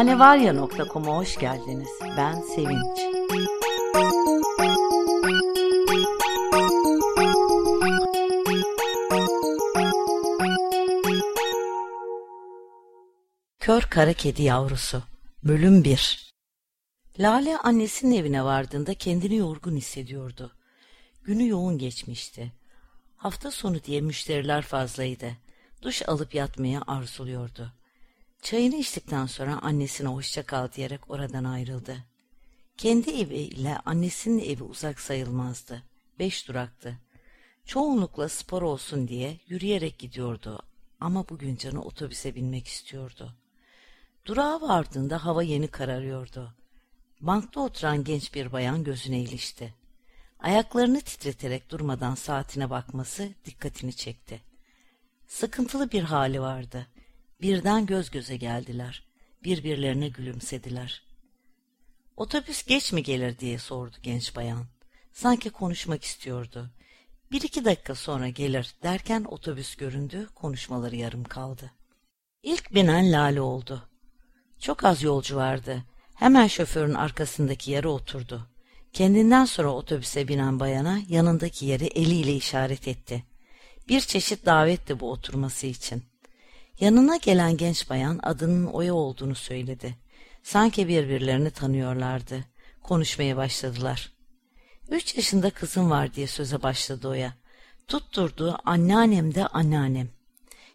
hanevarya.com'a hoş geldiniz. Ben Sevinç. Kör Kara Kedi Yavrusu Bölüm 1 Lale annesinin evine vardığında kendini yorgun hissediyordu. Günü yoğun geçmişti. Hafta sonu diye müşteriler fazlaydı. Duş alıp yatmaya arzuluyordu. Çayını içtikten sonra annesine hoşça kal diyerek oradan ayrıldı. Kendi evi ile annesinin evi uzak sayılmazdı. Beş duraktı. Çoğunlukla spor olsun diye yürüyerek gidiyordu ama bugün canı otobüse binmek istiyordu. Durağa vardığında hava yeni kararıyordu. Bankta oturan genç bir bayan gözüne ilişti. Ayaklarını titreterek durmadan saatine bakması dikkatini çekti. Sıkıntılı bir hali vardı. Birden göz göze geldiler. Birbirlerine gülümsediler. Otobüs geç mi gelir diye sordu genç bayan. Sanki konuşmak istiyordu. Bir iki dakika sonra gelir derken otobüs göründü, konuşmaları yarım kaldı. İlk binen Lale oldu. Çok az yolcu vardı. Hemen şoförün arkasındaki yere oturdu. Kendinden sonra otobüse binen bayana yanındaki yeri eliyle işaret etti. Bir çeşit davetti bu oturması için. Yanına gelen genç bayan adının Oya olduğunu söyledi. Sanki birbirlerini tanıyorlardı. Konuşmaya başladılar. Üç yaşında kızım var diye söze başladı Oya. Tutturdu anneannem de anneannem.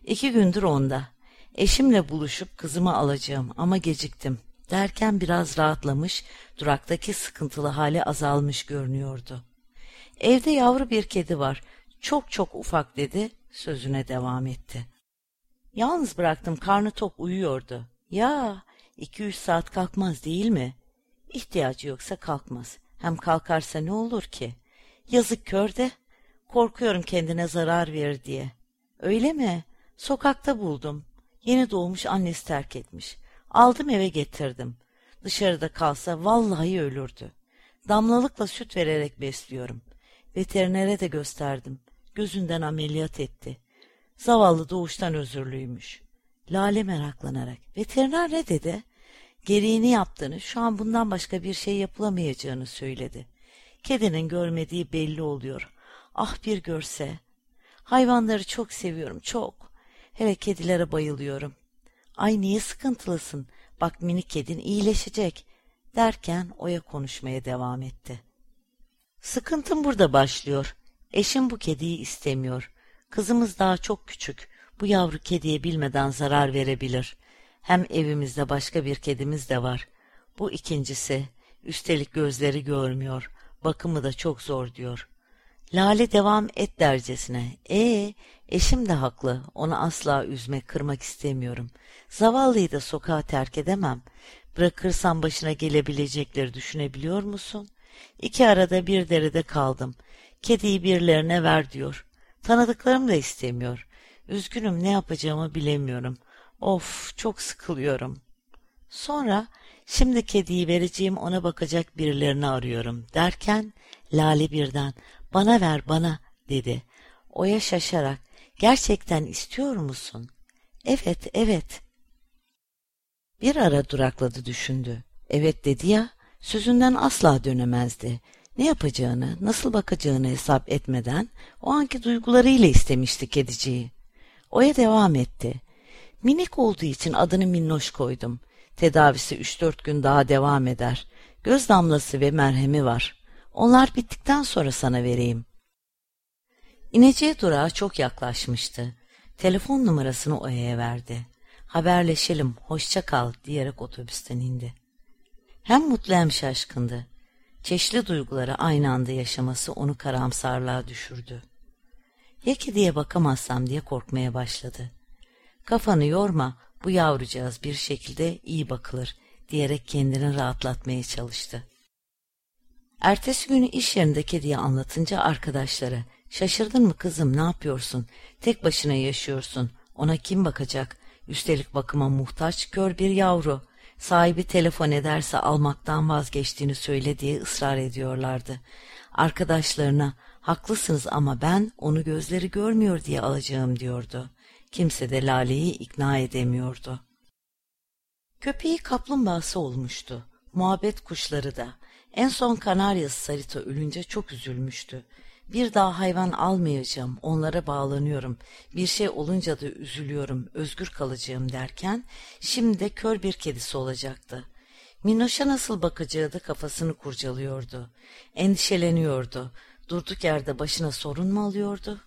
İki gündür onda. Eşimle buluşup kızımı alacağım ama geciktim. Derken biraz rahatlamış, duraktaki sıkıntılı hali azalmış görünüyordu. Evde yavru bir kedi var. Çok çok ufak dedi, sözüne devam etti. Yalnız bıraktım karnı tok uyuyordu. Ya iki üç saat kalkmaz değil mi? İhtiyacı yoksa kalkmaz. Hem kalkarsa ne olur ki? Yazık kör de. Korkuyorum kendine zarar verir diye. Öyle mi? Sokakta buldum. Yeni doğmuş annesi terk etmiş. Aldım eve getirdim. Dışarıda kalsa vallahi ölürdü. Damlalıkla süt vererek besliyorum. Veterinere de gösterdim. Gözünden ameliyat etti. Zavallı doğuştan özürlüymüş. Lale meraklanarak. Veteriner ne dedi? Gereğini yaptığını, şu an bundan başka bir şey yapılamayacağını söyledi. Kedinin görmediği belli oluyor. Ah bir görse. Hayvanları çok seviyorum, çok. Hele kedilere bayılıyorum. Ay niye sıkıntılısın? Bak minik kedin iyileşecek. Derken Oya konuşmaya devam etti. Sıkıntım burada başlıyor. Eşim bu kediyi istemiyor. Kızımız daha çok küçük. Bu yavru kediye bilmeden zarar verebilir. Hem evimizde başka bir kedimiz de var. Bu ikincisi. Üstelik gözleri görmüyor. Bakımı da çok zor diyor. Lale devam et dercesine. Ee, eşim de haklı. Onu asla üzmek, kırmak istemiyorum. Zavallıyı da sokağa terk edemem. Bırakırsam başına gelebilecekleri düşünebiliyor musun? İki arada bir derede kaldım. Kediyi birilerine ver diyor. Tanıdıklarım da istemiyor. Üzgünüm ne yapacağımı bilemiyorum. Of çok sıkılıyorum. Sonra şimdi kediyi vereceğim ona bakacak birilerini arıyorum derken Lale birden bana ver bana dedi. Oya şaşarak gerçekten istiyor musun? Evet evet. Bir ara durakladı düşündü. Evet dedi ya sözünden asla dönemezdi ne yapacağını, nasıl bakacağını hesap etmeden o anki duygularıyla istemişti kediciyi. Oya devam etti. Minik olduğu için adını Minnoş koydum. Tedavisi üç dört gün daha devam eder. Göz damlası ve merhemi var. Onlar bittikten sonra sana vereyim. İneceği durağa çok yaklaşmıştı. Telefon numarasını Oya'ya verdi. Haberleşelim, hoşça kal diyerek otobüsten indi. Hem mutlu hem şaşkındı çeşitli duyguları aynı anda yaşaması onu karamsarlığa düşürdü. Ya kediye bakamazsam diye korkmaya başladı. Kafanı yorma, bu yavrucağız bir şekilde iyi bakılır diyerek kendini rahatlatmaya çalıştı. Ertesi günü iş yerinde kediye anlatınca arkadaşları, şaşırdın mı kızım ne yapıyorsun, tek başına yaşıyorsun, ona kim bakacak, üstelik bakıma muhtaç kör bir yavru, sahibi telefon ederse almaktan vazgeçtiğini söyle diye ısrar ediyorlardı. Arkadaşlarına haklısınız ama ben onu gözleri görmüyor diye alacağım diyordu. Kimse de Lale'yi ikna edemiyordu. Köpeği kaplumbağası olmuştu. Muhabbet kuşları da. En son Kanaryası Sarita ölünce çok üzülmüştü. Bir daha hayvan almayacağım, onlara bağlanıyorum. Bir şey olunca da üzülüyorum, özgür kalacağım derken şimdi de kör bir kedisi olacaktı. Minoş'a nasıl bakacağı da kafasını kurcalıyordu. Endişeleniyordu. Durduk yerde başına sorun mu alıyordu?